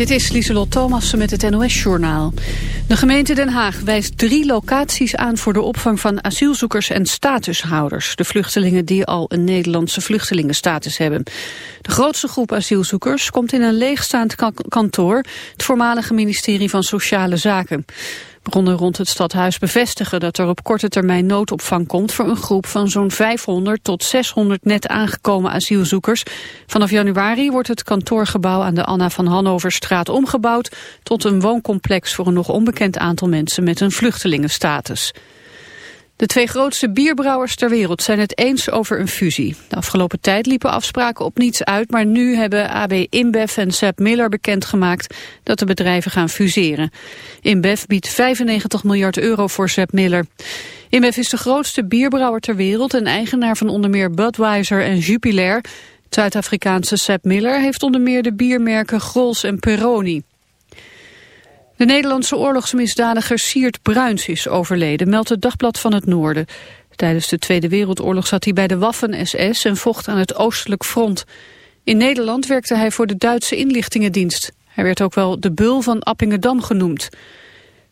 Dit is Lieselot Thomassen met het NOS-journaal. De gemeente Den Haag wijst drie locaties aan voor de opvang van asielzoekers en statushouders. De vluchtelingen die al een Nederlandse vluchtelingenstatus hebben. De grootste groep asielzoekers komt in een leegstaand kantoor, het voormalige ministerie van Sociale Zaken. Bronnen rond het stadhuis bevestigen dat er op korte termijn noodopvang komt voor een groep van zo'n 500 tot 600 net aangekomen asielzoekers. Vanaf januari wordt het kantoorgebouw aan de Anna van Hannoverstraat omgebouwd tot een wooncomplex voor een nog onbekend aantal mensen met een vluchtelingenstatus. De twee grootste bierbrouwers ter wereld zijn het eens over een fusie. De afgelopen tijd liepen afspraken op niets uit, maar nu hebben AB InBev en Sepp Miller bekendgemaakt dat de bedrijven gaan fuseren. InBev biedt 95 miljard euro voor Sepp Miller. InBev is de grootste bierbrouwer ter wereld en eigenaar van onder meer Budweiser en Jupiler. Zuid-Afrikaanse Sepp Miller heeft onder meer de biermerken Grols en Peroni. De Nederlandse oorlogsmisdadiger Siert Bruins is overleden, meldt het Dagblad van het Noorden. Tijdens de Tweede Wereldoorlog zat hij bij de Waffen-SS en vocht aan het oostelijk front. In Nederland werkte hij voor de Duitse inlichtingendienst. Hij werd ook wel de Bul van Appingedam genoemd.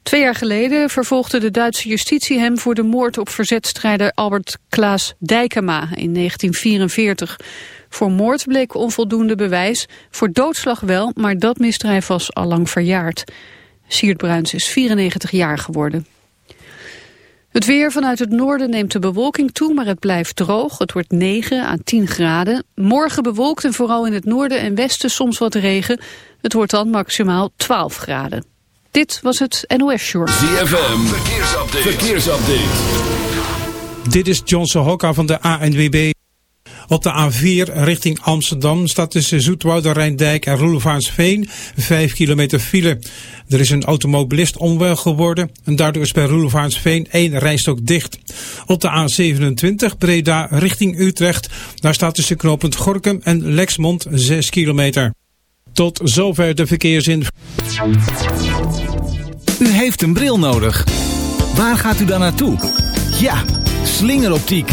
Twee jaar geleden vervolgde de Duitse justitie hem voor de moord op verzetstrijder Albert Klaas Dijkema in 1944. Voor moord bleek onvoldoende bewijs, voor doodslag wel, maar dat misdrijf was al lang verjaard. Siert Bruins is 94 jaar geworden. Het weer vanuit het noorden neemt de bewolking toe, maar het blijft droog. Het wordt 9 à 10 graden. Morgen bewolkt en vooral in het noorden en westen soms wat regen. Het wordt dan maximaal 12 graden. Dit was het NOS Short. ZFM, verkeersupdate. verkeersupdate. Dit is Johnson Hokka van de ANWB. Op de A4 richting Amsterdam staat tussen Zoetwouder, Rijndijk en Roelevaansveen 5 kilometer file. Er is een automobilist onwel geworden en daardoor is bij Roelevaansveen één rijstok dicht. Op de A27 Breda richting Utrecht, daar staat tussen knooppunt Gorkum en Lexmond 6 kilometer. Tot zover de verkeersin. U heeft een bril nodig. Waar gaat u dan naartoe? Ja, slingeroptiek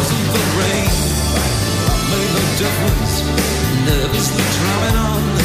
wasn't the rain that made the difference. Nervously drumming on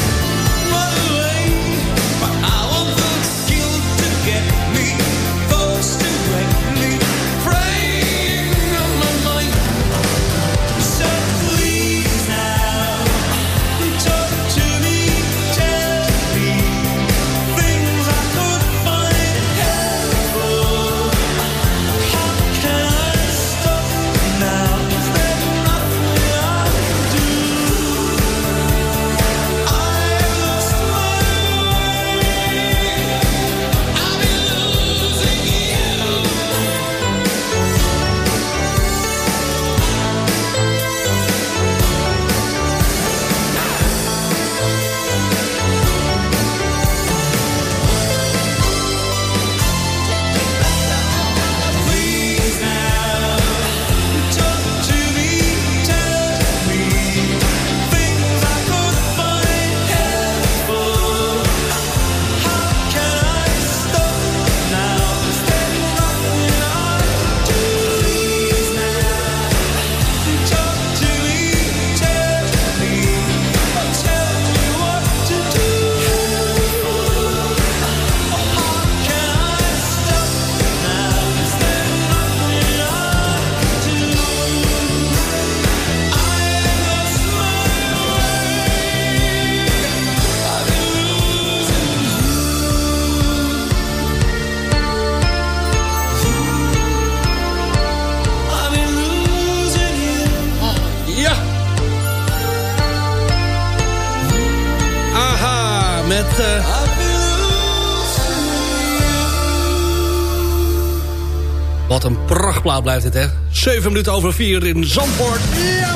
Wat een prachtplaat blijft dit, hè? 7 minuten over 4 in Zandvoort. Ja,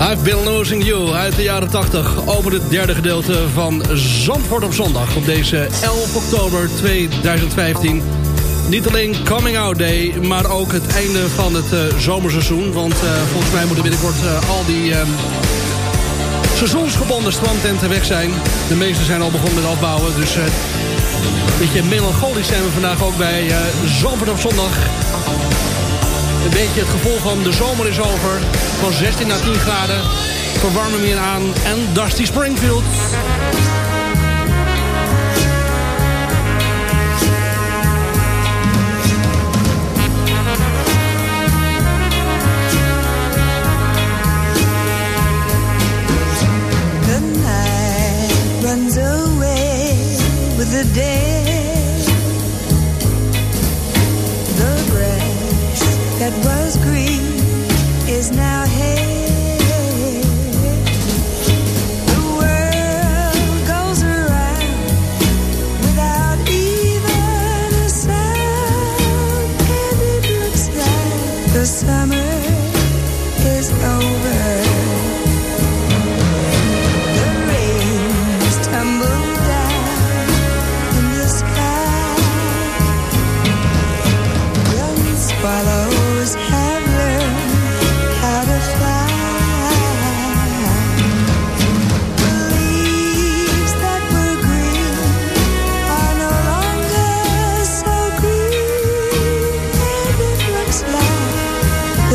I've Been Losing You uit de jaren 80. Over het derde gedeelte van Zandvoort op zondag. Op deze 11 oktober 2015. Niet alleen Coming Out Day, maar ook het einde van het uh, zomerseizoen. Want uh, volgens mij moeten binnenkort uh, al die uh, seizoensgebonden strandtenten weg zijn. De meeste zijn al begonnen met afbouwen. Dus een beetje melancholisch zijn we vandaag ook bij Zandvoort op zondag. Een beetje het gevoel van de zomer is over. Van 16 naar 10 graden. Verwarmen weer aan. En Dusty Springfield.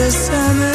the summer.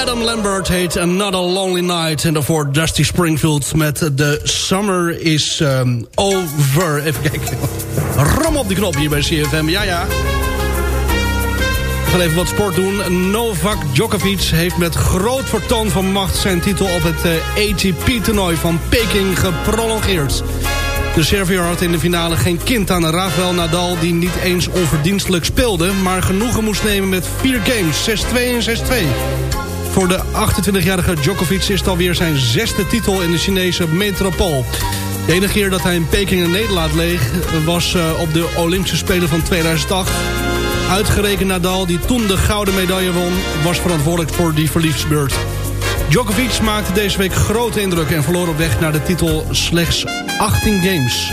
Adam Lambert heet Another Lonely Night. En daarvoor Dusty Springfield met The Summer is ehm, Over. Even kijken. Ram op die knop hier bij CFM. Ja, ja. We gaan even wat sport doen. Novak Djokovic heeft met groot vertoon van macht... zijn titel op het eh, ATP-toernooi van Peking geprolongeerd. De Serviër had in de finale geen kind aan Rafael Nadal... die niet eens onverdienstelijk speelde... maar genoegen moest nemen met vier games, 6-2 en 6-2. Voor de 28-jarige Djokovic is het alweer zijn zesde titel in de Chinese metropool. De enige keer dat hij in Peking een nederlaag leeg... was eh, op de Olympische Spelen van 2008. Uitgerekend Nadal, die toen de gouden medaille won... was verantwoordelijk voor die verliefsbeurt. Djokovic maakte deze week grote indruk... en verloor op weg naar de titel slechts 18 games.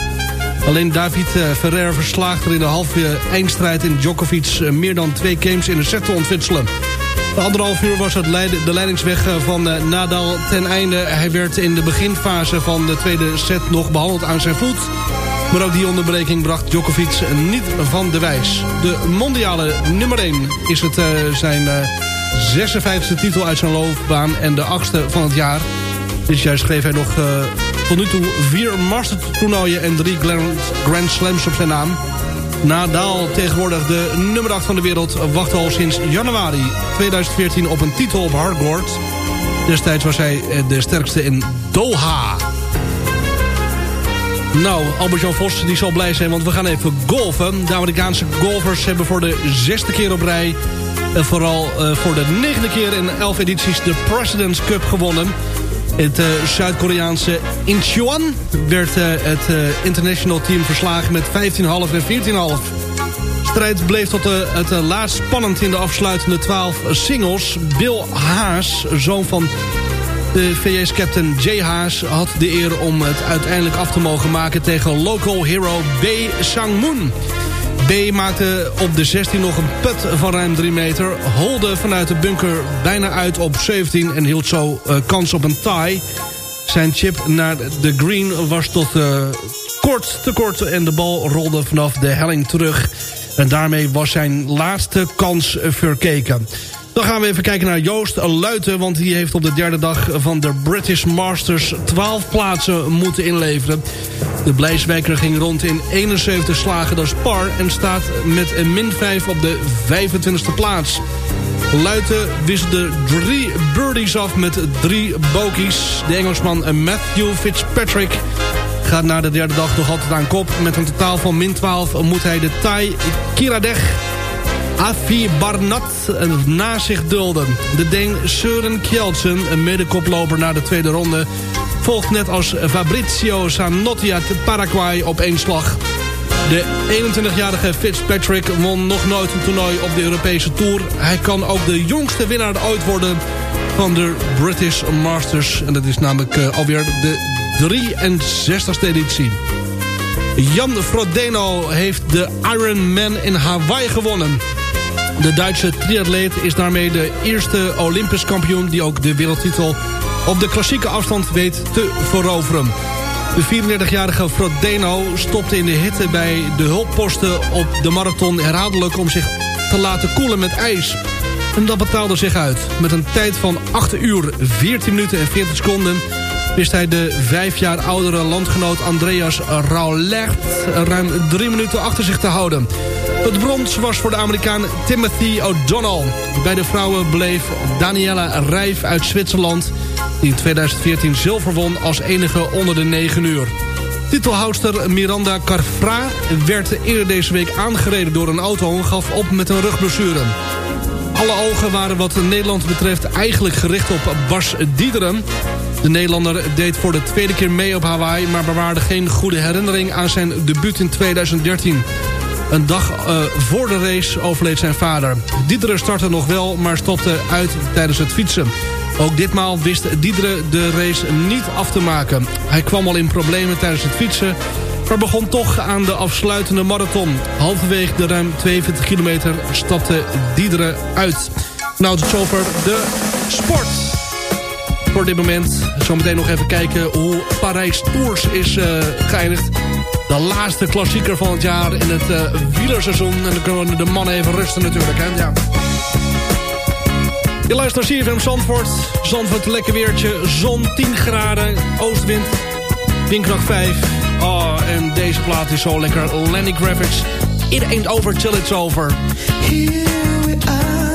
Alleen David eh, Ferrer verslaagt er in de halve eindstrijd in Djokovic... eh, meer dan twee games in de set te ontwitselen. De anderhalf uur was het leid- de leidingsweg eh, van eh, Nadal ten einde. Hij werd in de beginfase van de tweede set nog behandeld aan zijn voet. Maar ook die onderbreking bracht Djokovic niet van de wijs. De mondiale nummer 1 is het eh, zijn eh, 56e titel uit zijn loopbaan en de achtste van het jaar. Dit jaar schreef hij nog tot nu toe vier Masters toernooien en drie Grand Slams op zijn naam. Nadal, tegenwoordig de nummer 8 van de wereld, wacht al sinds januari 2014 op een titel op hardcourt. Destijds was hij eh, de sterkste in Doha. Nou, Albert-Jan Vos die zal blij zijn, want we gaan even golfen. De Amerikaanse golfers hebben voor de zesde keer op rij... en vooral eh, voor de negende keer in elf edities de President's Cup gewonnen. Het uh, Zuid-Koreaanse Incheon werd uh, het uh, international team verslagen met 15,5 en 14,5. strijd bleef tot het laatst spannend in de afsluitende 12 singles. Bill Haas, zoon van de VS-captain Jay Haas, had de eer om het uiteindelijk af te mogen maken tegen local hero B. Sang-moon. B maakte op de 16 nog een put van ruim 3 meter. Holde vanuit de bunker bijna uit op 17 en hield zo uh, kans op een tie. Zijn chip naar de green was tot uh, kort te kort en de bal rolde vanaf de helling terug. En daarmee was zijn laatste kans verkeken. Dan gaan we even kijken naar Joost Luiten... want die heeft op de derde dag van de British Masters 12 plaatsen moeten inleveren. De Blijswijker ging rond in 71 slagen door par... en staat met een min 5 op de 25e plaats. Luiten wisselde drie birdies af met drie bogies. De Engelsman Matthew Fitzpatrick gaat na de derde dag nog altijd aan kop. Met een totaal van min 12 moet hij de Thai Kiradech Afi Barnat na zich dulden. De Deen Søren Kjeldsen, een medekoploper naar de tweede ronde... volgt net als Fabrizio Sanotti uit Paraguay op één slag. De 21-jarige Fitzpatrick won nog nooit een toernooi op de Europese Tour. Hij kan ook de jongste winnaar ooit worden van de British Masters. En dat is namelijk uh, alweer de 63ste editie. Jan Frodeno heeft de Ironman in Hawaii gewonnen. De Duitse triatleet is daarmee de eerste Olympisch kampioen... die ook de wereldtitel op de klassieke afstand weet te veroveren. De 34-jarige Frodeno stopte in de hitte bij de hulpposten op de marathon herhaaldelijk... om zich te laten koelen met ijs. En dat betaalde zich uit. Met een tijd van 8 uur, 14 minuten en 40 seconden... wist hij de vijf jaar oudere landgenoot Andreas Raulert... ruim drie minuten achter zich te houden. Het brons was voor de Amerikaan Timothy O'Donnell. Bij de vrouwen bleef Daniela Rijf uit Zwitserland... die in 2014 zilver won als enige onder de 9 uur. Titelhoudster Miranda Carfra werd eerder deze week aangereden door een auto... en gaf op met een rugblessure. Alle ogen waren wat Nederland betreft eigenlijk gericht op Bas Diederen. De Nederlander deed voor de tweede keer mee op Hawaii... maar bewaarde geen goede herinnering aan zijn debuut in 2013. Een dag uh, voor de race overleed zijn vader. Diederen startte nog wel, maar stopte uit tijdens het fietsen. Ook ditmaal wist Diederen de race niet af te maken. Hij kwam al in problemen tijdens het fietsen... maar begon toch aan de afsluitende marathon. Halverwege de ruim 42 kilometer stapte Diederen uit. Nou, tot zover de sport. Voor dit moment zometeen nog even kijken hoe Parijs Tours is uh, geëindigd. De laatste klassieker van het jaar in het uh, wielerseizoen. En dan kunnen we de mannen even rusten natuurlijk. Hè? Ja. Je luistert naar CFM Zandvoort. Zandvoort, lekker weertje. Zon 10 graden. Oostwind. Windkracht 5. Oh, en deze plaat is zo lekker. Lenny Graphics. It ain't over till it's over. Till it's over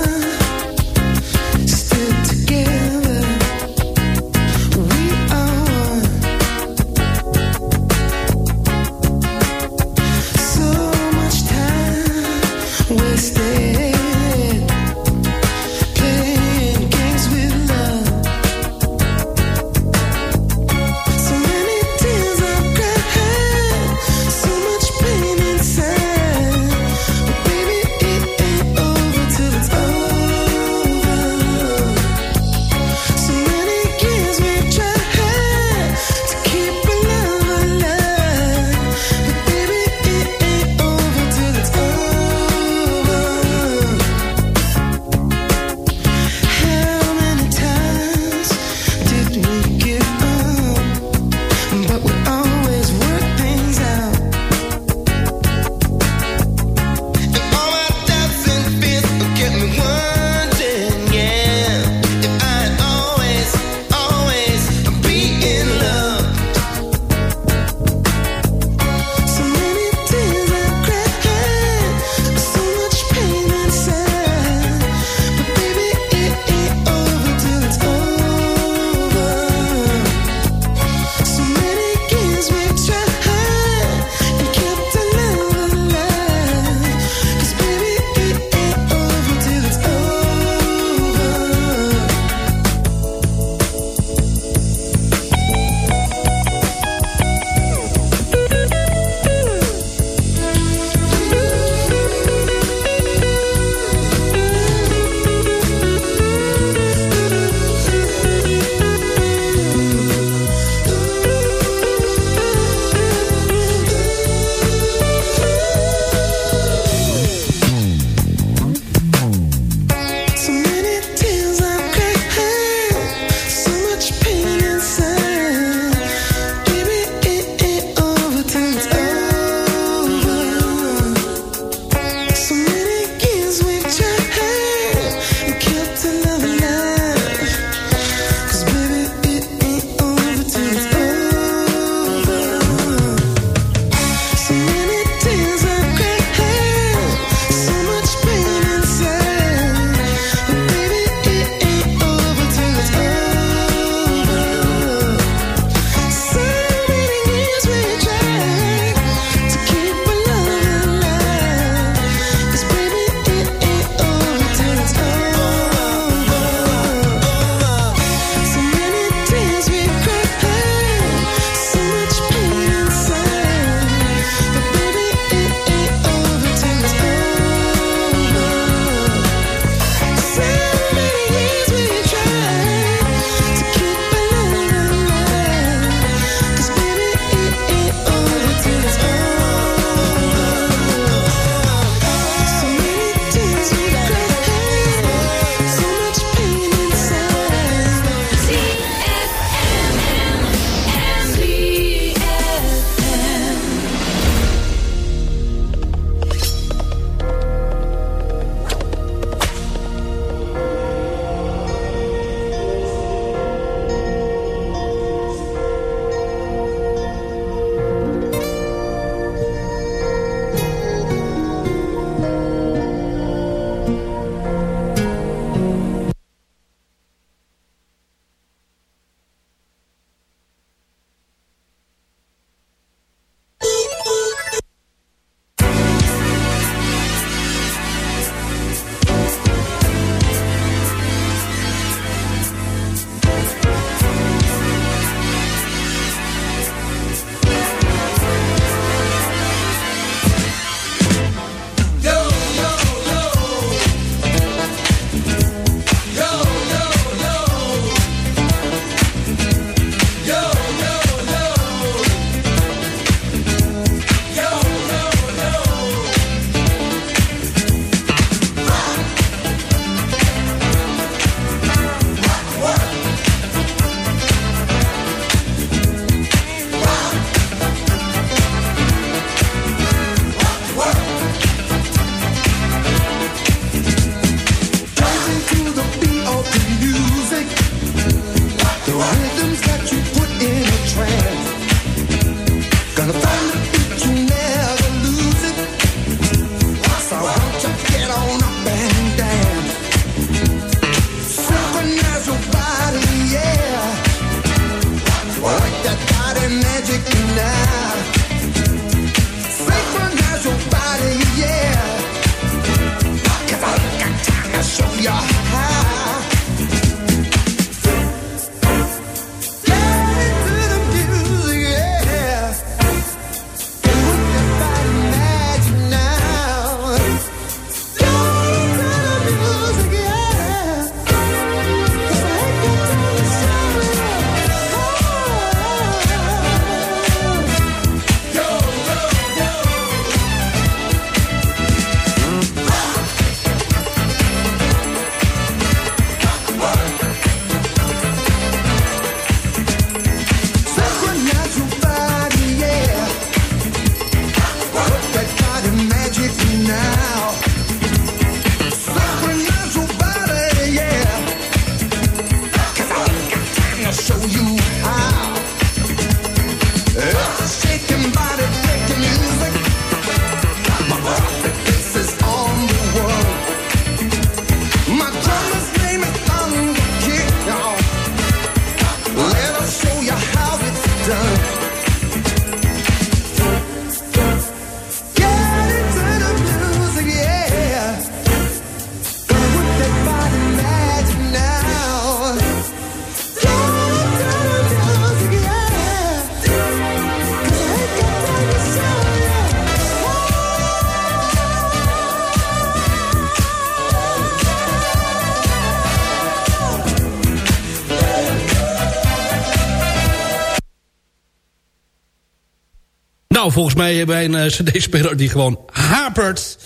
Nou, volgens mij hebben wij een eh, cd-speler die gewoon hapert.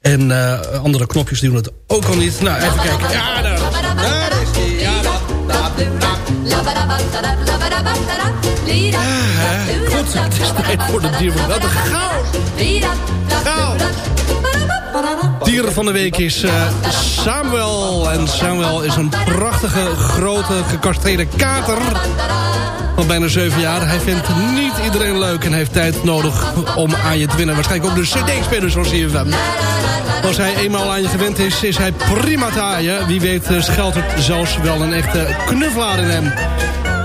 En uh, andere knopjes doen het ook al niet. Nou, even kijken. Ja, daar, is Ah, goed, het is tijd voor de dier van de Gauw! Gauw! Dier van de week is uh, Samuel. En Samuel is een prachtige, grote, gecastreerde kater van bijna 7 jaar. Hij vindt niet iedereen leuk en heeft tijd nodig om aan je te winnen. Waarschijnlijk ook de cd-spelers van CFM. Als hij eenmaal aan je gewend is, is hij prima te haaien. Wie weet uh, schuilt er zelfs wel een echte knuffelaar in hem.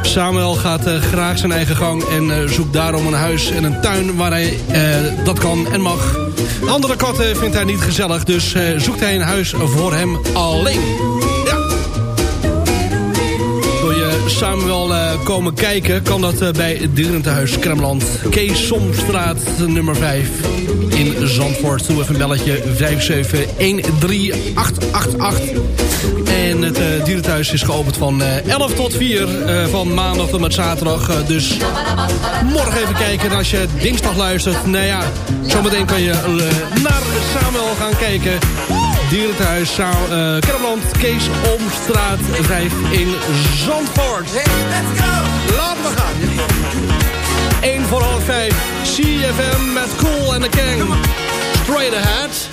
Samuel gaat uh, graag zijn eigen gang en uh, zoekt daarom een huis en een tuin waar hij dat kan en mag. Andere katten vindt hij niet gezellig, dus zoekt hij een huis voor hem alleen. Ja. Wil je Samuel komen kijken, kan dat bij het Dierentehuis Kremland. Kees Somstraat nummer 5 in Zandvoort. Doe even een belletje 5713888. En het uh, dierenthuis is geopend van uh, 11 tot 4 uh, van maandag tot met zaterdag. Dus morgen even kijken. En als je dinsdag luistert, nou ja, zometeen kan je naar Samuel gaan kijken. Dierenthuis, Sa Kermeland, Kees Omstraat 5 in Zandvoort. Let's go! Laten we gaan. 1 voor half 5. CFM met Cool en de King. Straight ahead.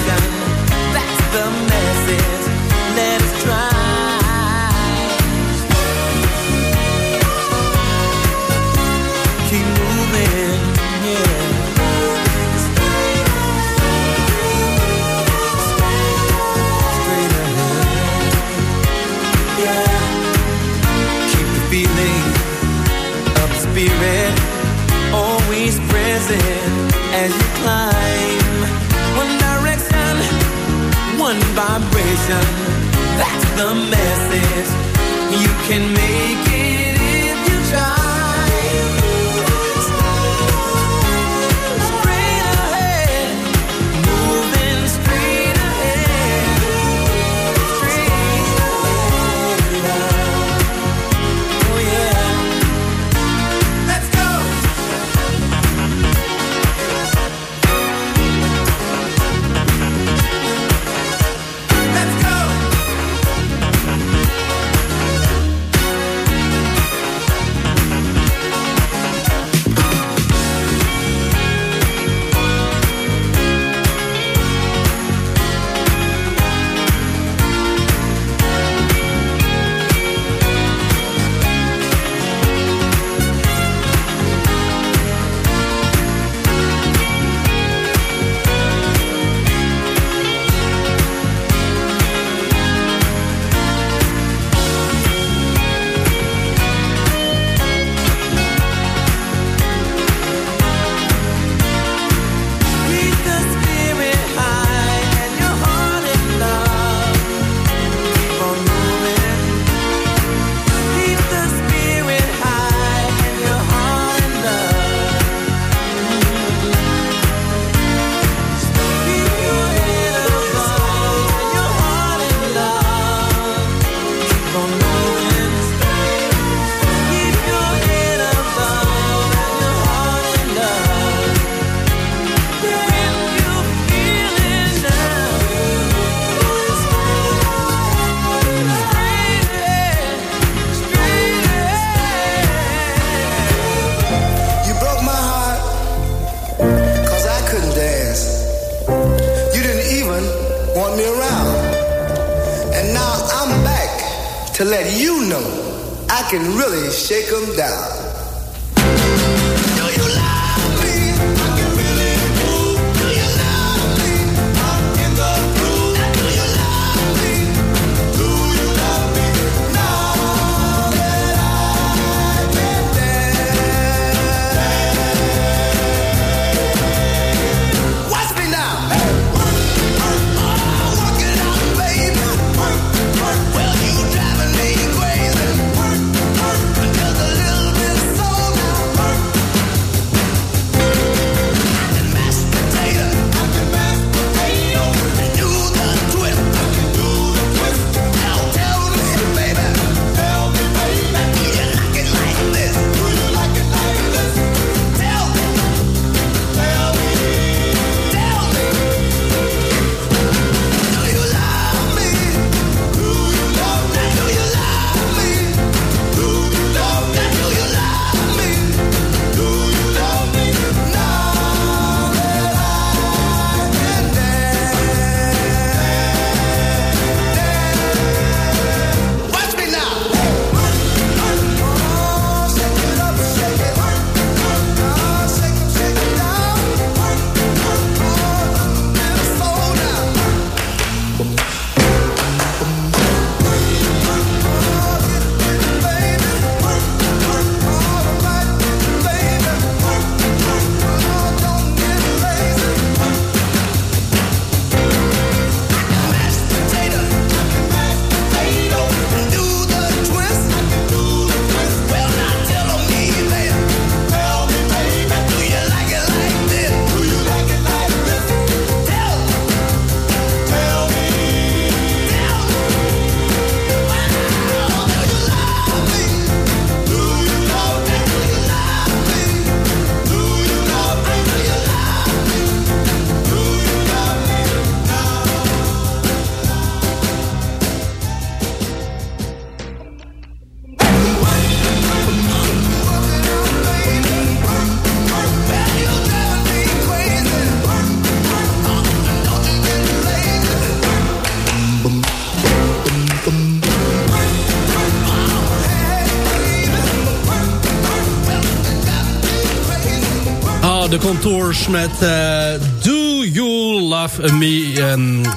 Contours met eh, Do You Love Me.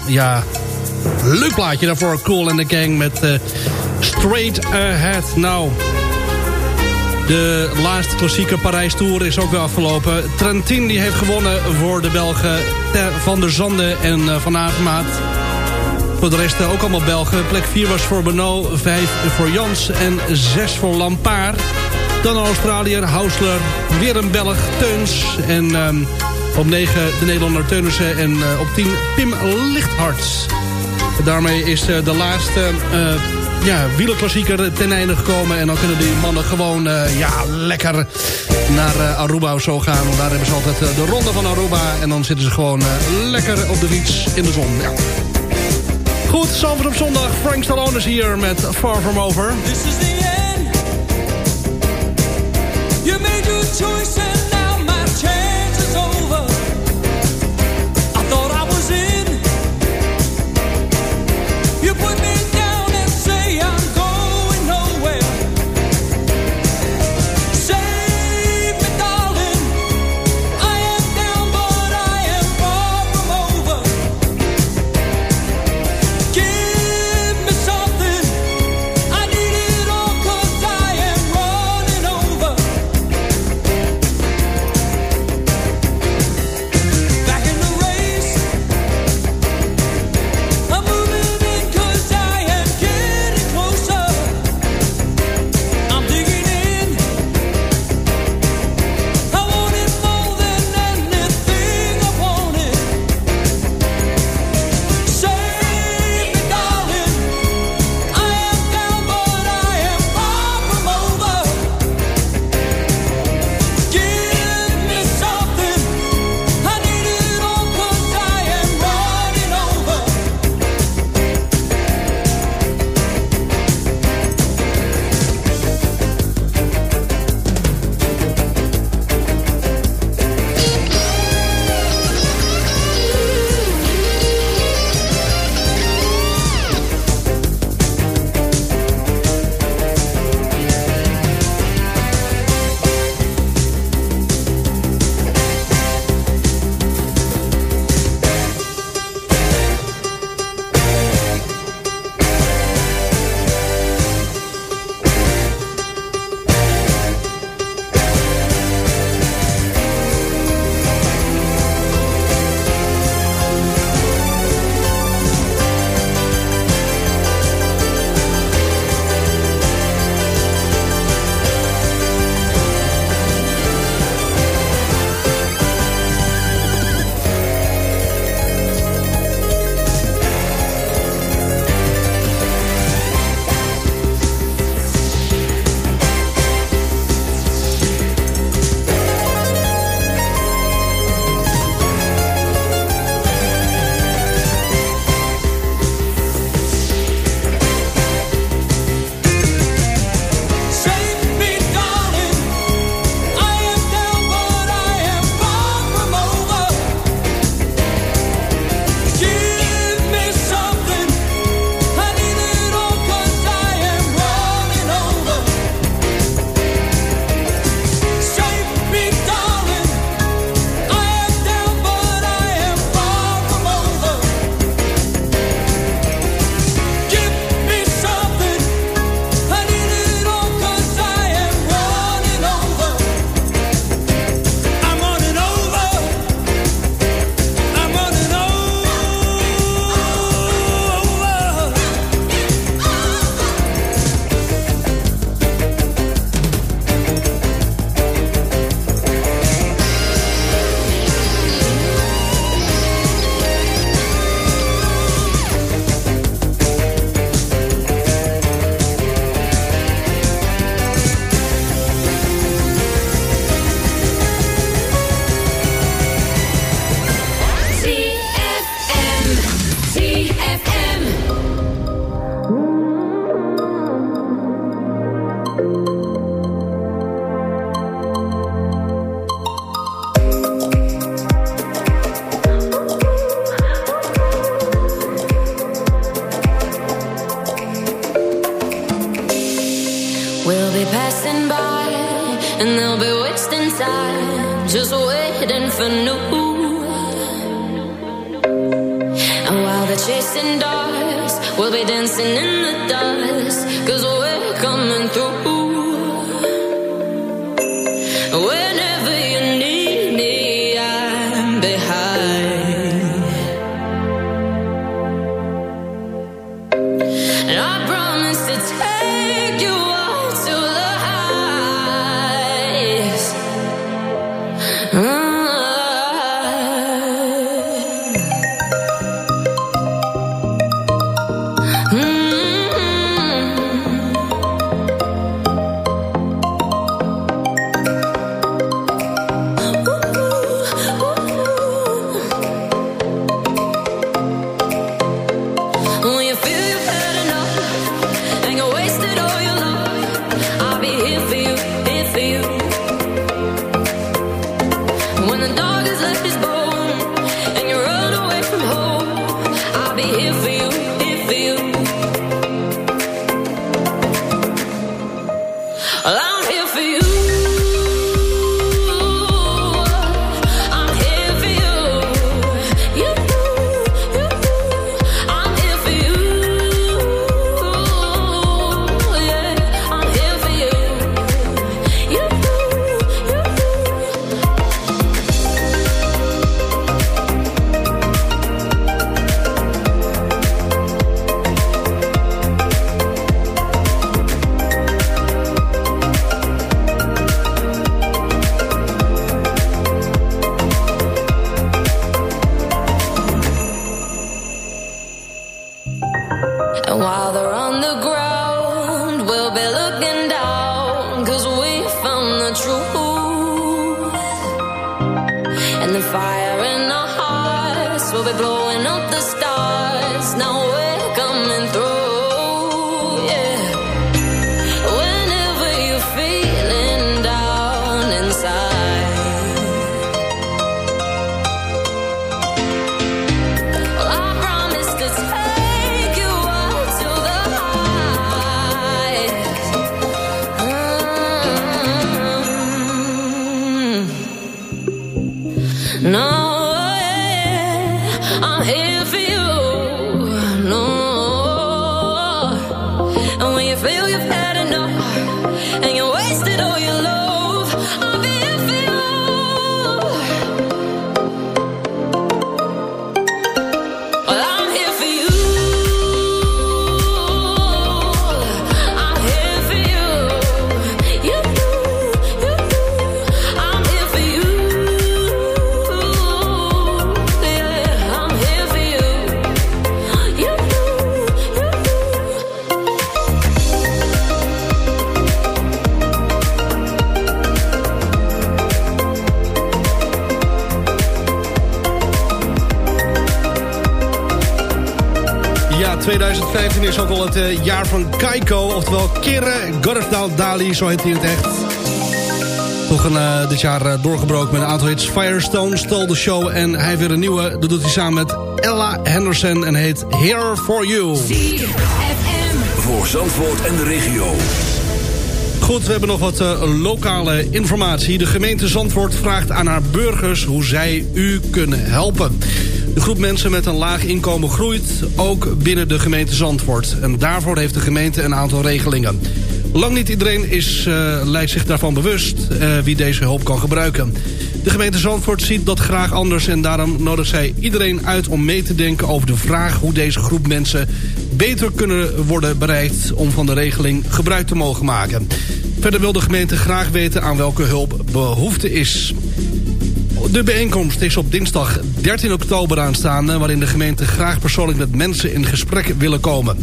Ja, leuk plaatje daarvoor. Cool and the Gang met eh, Straight Ahead. Nou, de laatste klassieke Parijs Tour is ook weer afgelopen. Trentin die heeft gewonnen voor de Belgen Van der Zande en uh, Van Avermaat. Voor de rest ook allemaal Belgen. Plek 4 was voor Benoot, 5 voor Jans en 6 voor Lampaard. Dan een Australiër, Hausler, weer een Belg, Teuns. En um, op 9 de Nederlander Teunissen en uh, op 10 Pim Lichthart. Daarmee is uh, de laatste uh, ja, wielerklassieker ten einde gekomen. En dan kunnen die mannen gewoon ja, lekker naar Aruba zo gaan. Want daar hebben ze altijd de ronde van Aruba. En dan zitten ze gewoon lekker op de fiets in de zon. Ja. Goed, Zandvoort op zondag. Frank Stallone is hier met Far From Over. This is the. You made your choice 2015 is ook wel het eh, jaar van Kaiko. Oftewel Kere Gordefdal Dali, zo heet hij het echt. Toch een, eh, dit jaar eh, doorgebroken met een aantal hits. Firestone stole de show en hij heeft weer een nieuwe. Dat doet hij samen met Ella Henderson en heet Here For You. Voor Zandvoort en de regio. Goed, we hebben nog wat lokale informatie. De gemeente Zandvoort vraagt aan haar burgers hoe zij u kunnen helpen. De groep mensen met een laag inkomen groeit, ook binnen de gemeente Zandvoort. En daarvoor heeft de gemeente een aantal regelingen. Lang niet iedereen is, eh, lijkt zich daarvan bewust eh, wie deze hulp kan gebruiken. De gemeente Zandvoort ziet dat graag anders... en daarom nodigt zij iedereen uit om mee te denken over de vraag... hoe deze groep mensen beter kunnen worden bereikt... om van de regeling gebruik te mogen maken. Verder wil de gemeente graag weten aan welke hulp behoefte is. De bijeenkomst is op dinsdag 13 oktober aanstaande... waarin de gemeente graag persoonlijk met mensen in gesprek willen komen.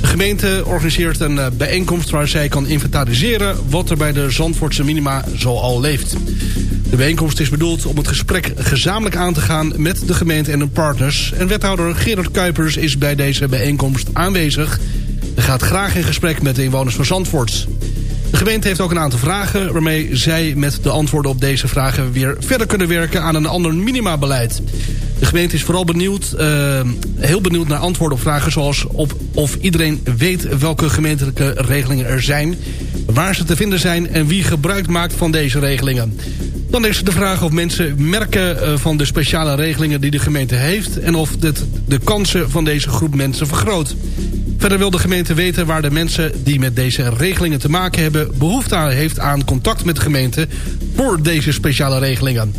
De gemeente organiseert een eh, bijeenkomst waar zij kan inventariseren... wat er bij de Zandvoortse minima zoal leeft. De bijeenkomst is bedoeld om het gesprek gezamenlijk aan te gaan met de gemeente en hun partners. En wethouder Gerard Kuipers is bij deze bijeenkomst aanwezig. Hij gaat graag in gesprek met de inwoners van Zandvoort. De gemeente heeft ook een aantal vragen... waarmee zij met de antwoorden op deze vragen weer verder kunnen werken aan een ander minimabeleid. De gemeente is vooral benieuwd, uh, heel benieuwd naar antwoorden op vragen... zoals op of iedereen weet welke gemeentelijke regelingen er zijn... waar ze te vinden zijn en wie gebruik maakt van deze regelingen. Dan is de vraag of mensen merken uh, van de speciale regelingen die de gemeente heeft... en of dit de kansen van deze groep mensen vergroot. Verder wil de gemeente weten waar de mensen die met deze regelingen te maken hebben... behoefte aan heeft aan contact met de gemeente voor deze speciale regelingen.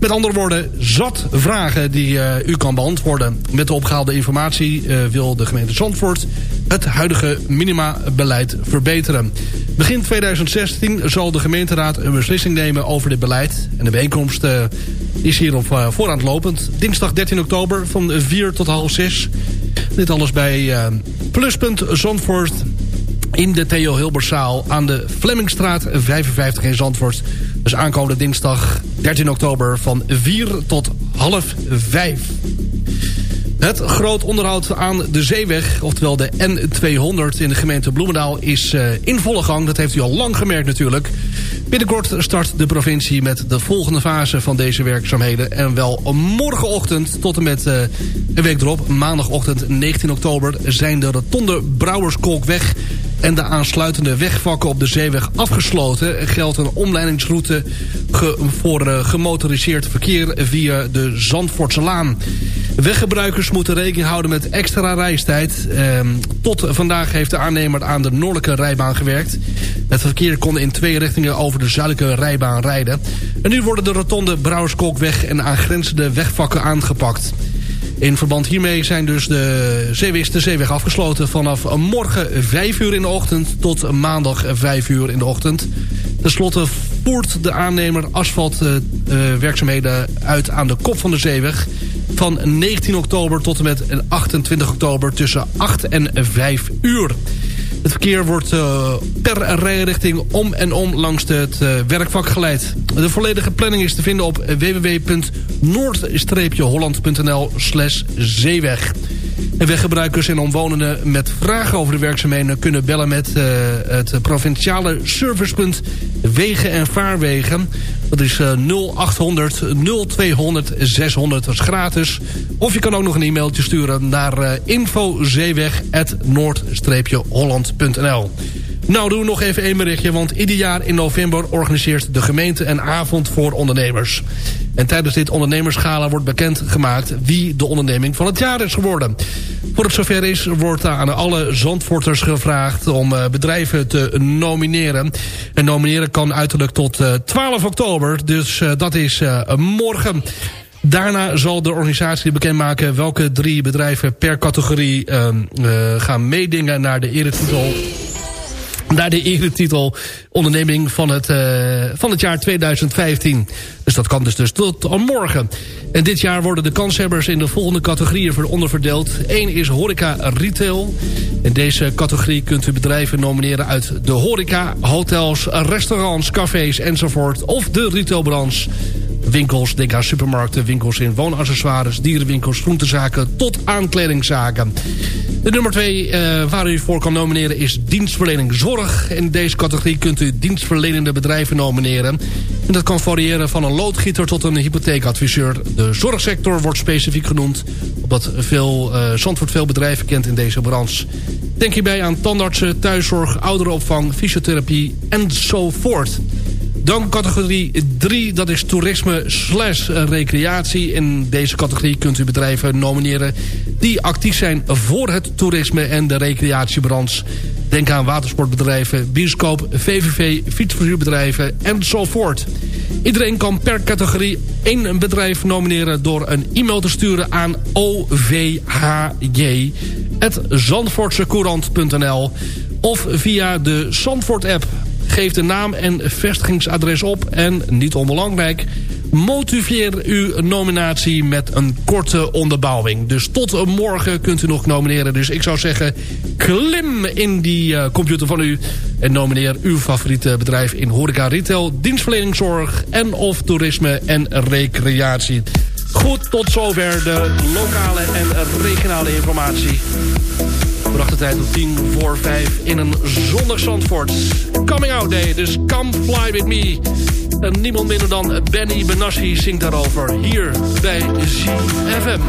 Met andere woorden, zat vragen die uh, u kan beantwoorden. Met de opgehaalde informatie uh, wil de gemeente Zandvoort het huidige minimabeleid verbeteren. Begin 2016 zal de gemeenteraad een beslissing nemen over dit beleid. En de bijeenkomst uh, is hierop uh, vooraan lopend. Dinsdag 13 oktober van 4 tot half 6. Dit alles bij Pluspunt Zandvoort in de Theo Hilberzaal aan de Flemmingstraat 55 in Zandvoort. Dus aankomende dinsdag 13 oktober van 4 tot half 5. Het groot onderhoud aan de zeeweg, oftewel de N200 in de gemeente Bloemendaal, is uh, in volle gang. Dat heeft u al lang gemerkt natuurlijk. Binnenkort start de provincie met de volgende fase van deze werkzaamheden. En wel morgenochtend tot en met uh, een week erop, maandagochtend 19 oktober... zijn de rotonde Brouwerskolkweg en de aansluitende wegvakken op de zeeweg afgesloten. Geldt een omleidingsroute voor uh, gemotoriseerd verkeer via de Zandvoortse Laan. Weggebruikers moeten rekening houden met extra reistijd. Ehm, tot vandaag heeft de aannemer aan de noordelijke rijbaan gewerkt. Het verkeer kon in twee richtingen over de zuidelijke rijbaan rijden. En nu worden de rotonde Brouwerskolkweg en aangrenzende wegvakken aangepakt. In verband hiermee zijn dus de zeeweg, de zeeweg afgesloten vanaf morgen 5 uur in de ochtend tot maandag 5 uur in de ochtend. Ten slotte voert de aannemer asfaltwerkzaamheden uit aan de kop van de zeeweg van 19 oktober tot en met 28 oktober tussen 8 en 5 uur. Het verkeer wordt uh, per rijrichting om en om langs het uh, werkvak geleid. De volledige planning is te vinden op www.noord-holland.nl slash zeeweg. Weggebruikers en omwonenden met vragen over de werkzaamheden... kunnen bellen met uh, het provinciale servicepunt Wegen en Vaarwegen. Dat is uh, 0800 0200 600, dat is gratis. Of je kan ook nog een e-mailtje sturen naar uh, infozeeweg.noord-holland.nl Nou, doen we nog even één berichtje, want ieder jaar in november organiseert de gemeente een avond voor ondernemers. En tijdens dit ondernemerschala wordt bekendgemaakt wie de onderneming van het jaar is geworden. Voor het zover is, wordt aan alle Zandvoorters gevraagd om uh, bedrijven te nomineren. En nomineren kan uiterlijk tot uh, 12 oktober, dus uh, dat is morgen. Daarna zal de organisatie bekendmaken welke drie bedrijven per categorie gaan meedingen naar de eretitel naar de eretitel onderneming van het, uh, van het jaar 2015. Dus dat kan dus, dus tot morgen. En dit jaar worden de kanshebbers in de volgende categorieën onderverdeeld. Eén is horeca retail. In deze categorie kunt u bedrijven nomineren uit de horeca, hotels, restaurants, cafés enzovoort. Of de retailbranche winkels, denk supermarkten, winkels in woonaccessoires, dierenwinkels, groentezaken tot aankledingzaken. De nummer twee uh, waar u voor kan nomineren is dienstverlening zorg. In deze categorie kunt u dienstverlenende bedrijven nomineren. En dat kan variëren van een loodgieter tot een hypotheekadviseur. De zorgsector wordt specifiek genoemd, omdat veel, uh, Zandvoort veel bedrijven kent in deze branche. Denk hierbij aan tandartsen, thuiszorg, ouderenopvang, fysiotherapie enzovoort. Dan categorie 3, dat is toerisme slash recreatie. In deze categorie kunt u bedrijven nomineren die actief zijn voor het toerisme en de recreatiebranche. Denk aan watersportbedrijven, bioscoop, VVV, fietsverhuurbedrijven enzovoort. Iedereen kan per categorie één bedrijf nomineren door een e-mail te sturen aan ovhj.zandvoortsecourant.nl of via de Zandvoort app. Geef de naam en vestigingsadres op en, niet onbelangrijk... Motiveer uw nominatie met een korte onderbouwing. Dus tot morgen kunt u nog nomineren. Dus ik zou zeggen, klim in die eh, computer van u... en nomineer uw favoriete bedrijf in horeca, retail, dienstverlening, zorg... en of toerisme en recreatie. Goed, tot zover de lokale en regionale informatie. De tijd op 10 voor 5 in een zondag Zandvoort. Coming out day, dus come fly with me. En niemand minder dan Benny Benassi zingt daarover. Hier bij ZFM.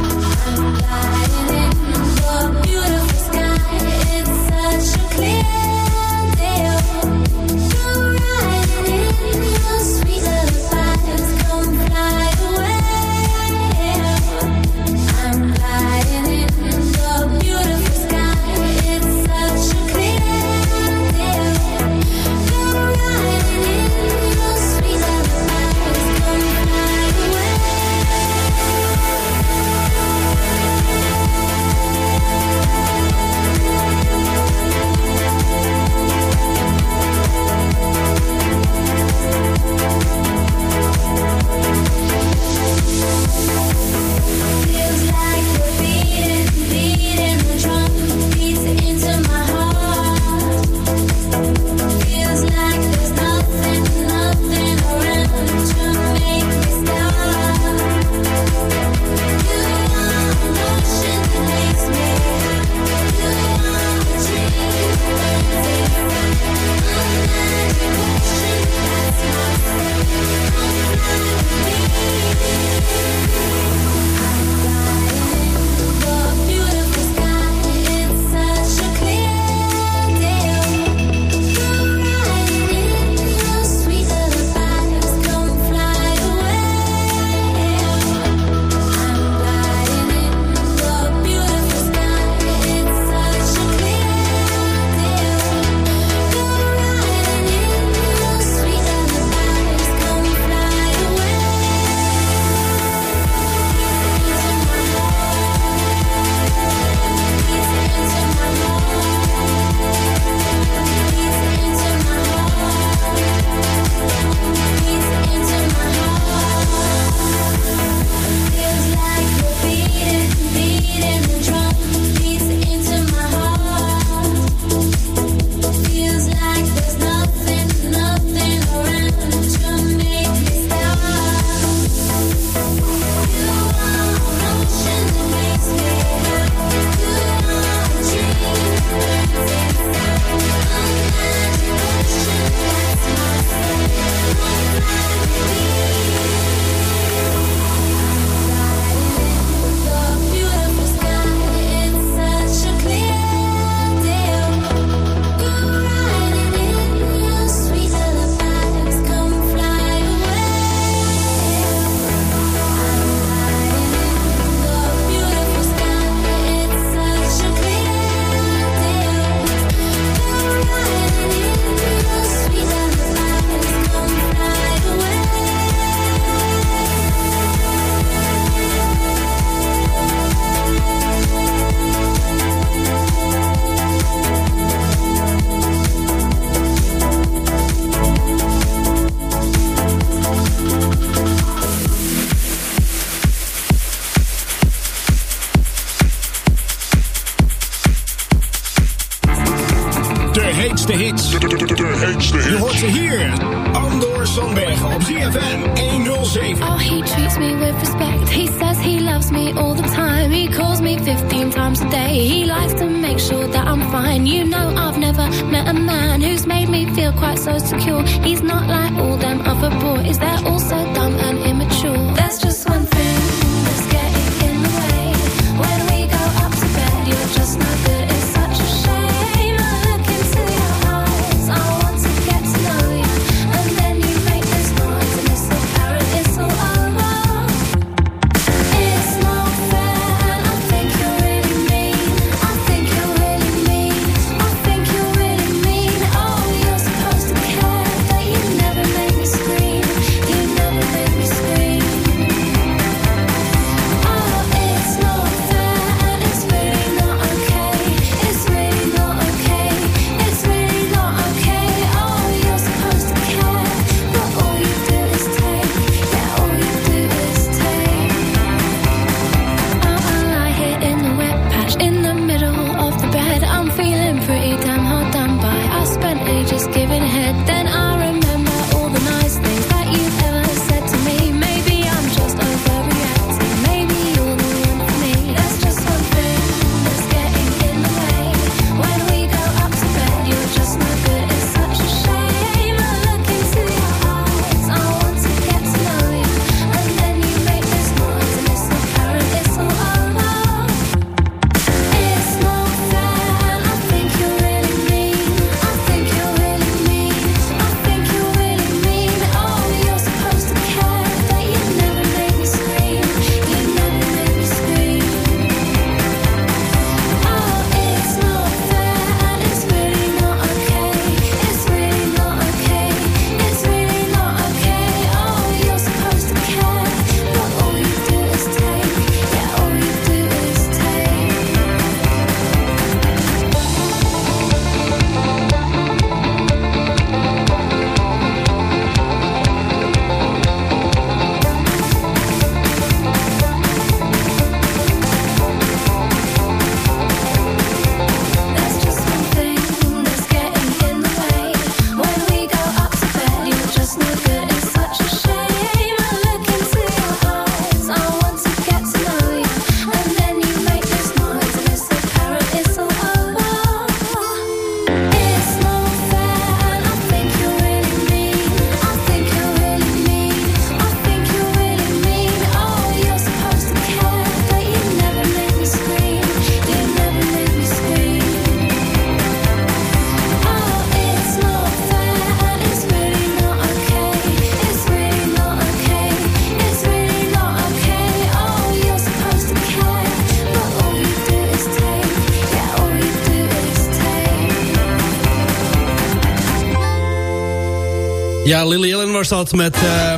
Ja, Lily Allen was dat met... eh,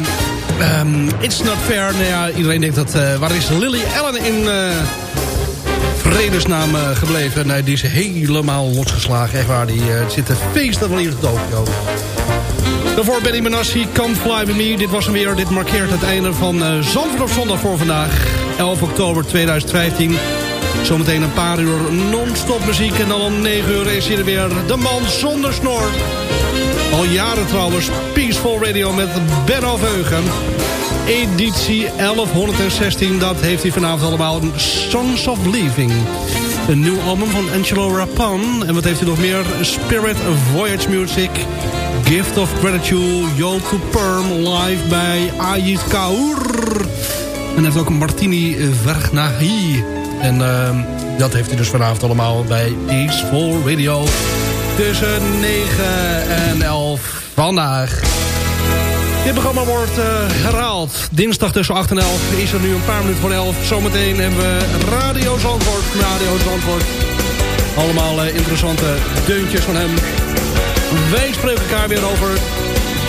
ehm, It's Not Fair. Nou iedereen denkt dat... eh, waar is Lily Allen in eh, vredesnaam eh, gebleven? Nee, die is helemaal losgeslagen. Echt waar, die zit te feesten van hier tot Tokio. Daarvoor Benny Benassi, Come Fly With Me. Dit was hem weer. Dit markeert het einde van Zandvoort op zondag voor vandaag. 11 oktober 2015. Zometeen een paar uur non-stop muziek. En dan om 9 uur is hier weer de man zonder snor. Al jaren trouwens, Peaceful Radio met Benno Veugen. Editie 1116, dat heeft hij vanavond allemaal. Songs of Leaving. Een nieuw album van Angelo Rapan. En wat heeft hij nog meer? Spirit Voyage Music. Gift of Gratitude. Yo Perm. Live bij Ayit Kaur. En heeft ook Martini Vergnahi. En ehm, dat heeft hij dus vanavond allemaal bij Peaceful Radio. Tussen 9 en 11 vandaag. Dit programma wordt eh, herhaald. Dinsdag tussen 8 en 11 is er nu een paar minuten voor 11. Zometeen hebben we Radio Zandvoort. Radio Zandvoort. Allemaal eh, interessante deuntjes van hem. Wij spreken elkaar weer over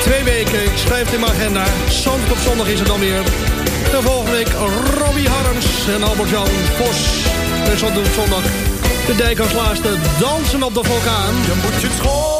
twee weken. Ik schrijf het in mijn agenda. Zandvoort op zondag is het dan weer. De volgende week Robbie Harms en Albert-Jan Vos. En Zandvoort op zondag. De dijk als dansen op de vulkaan. Je